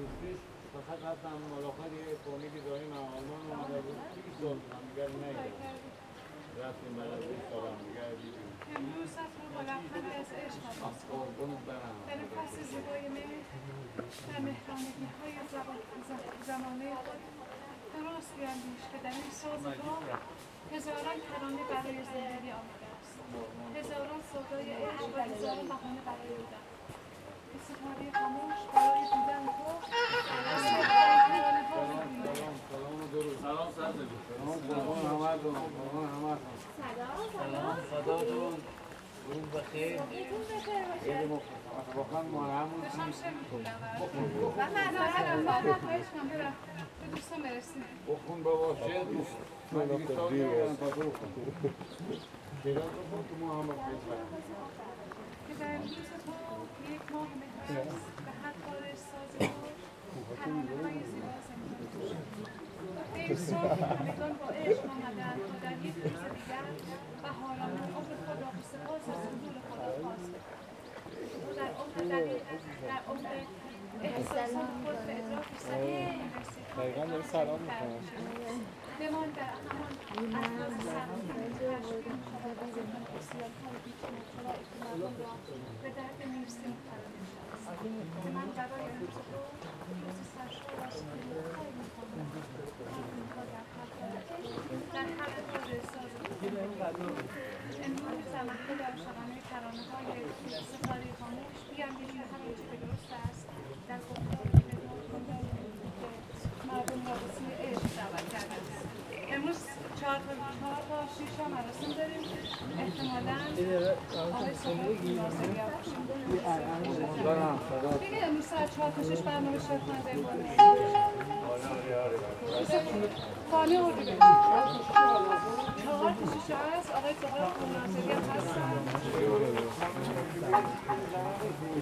روز پیش فقط رفتم ملاقات یه قومی که داریم آلمان اومده بود. سال هم دیگر رفتیم این سال هم دیگر دیدیم امروز رو با لبخند از عشق کن. قربونت برم. در نفس زیبای مهر در مهرانگی های زمانه خود. درست بیاندیش که در این سازگاه هزاران ترانه برای زندگی آمده است. هزاران صدای عشق و هزاران بهانه برای بودن به ستاره خاموش برای دیدن تو از ترانه ها می‌گویی. سلام سلام و درود سلام سلام سلام قربون همتون قربون همتون سلام صداتون روز بخیر خیلی مخلصم واقعا مرحمون داشتم شعر می‌خوندم براتون. و معذرت بعد خواهش کنم ببر به دوستان برسیم بخون بابا شعر من دیگه سال ندارم تا بخون شعرات بخون تو ما هم بخیر همگان با عشق آمدند تا در یک روز دیگر بهاران عمر خود را به سپاس حضور خدا خواست و در عمر احساسات خود به صحیح دقیقا داره سلام می‌کنه بمان در همان انداز سرمایه تشکیل شود از این بسیارهای بی‌کنار را که مردم را به درد مبتلا می‌شوند. من برای روز سرشار از گروه‌هایی می‌خوانم. آرمان‌ها در هر کار، در هر کار سازنده. در ترانه‌های ستاره خاموش درست است. در گفتار مردم را عشق دعوت امروز چهار تا چهار تا شیش تا مراسم داریم. احتمالاً آقای ناصری هم باشیم. دیگه امروز ساعت چهار تا شش برنامه شد بانه خانه اردوگاه چهار تا شیش هست آقای صبح ناصری هم هستن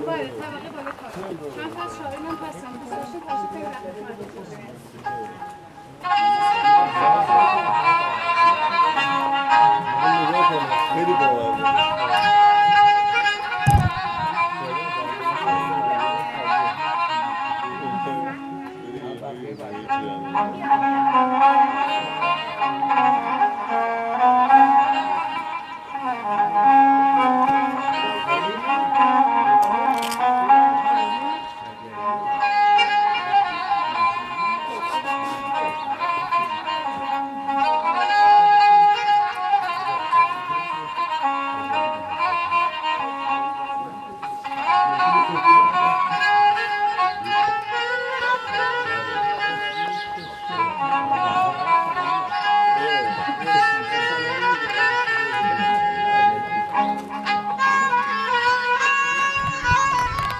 بله طبقه بالا کار تا از شاعران هم هستن دوست داشتین تشریف بیارید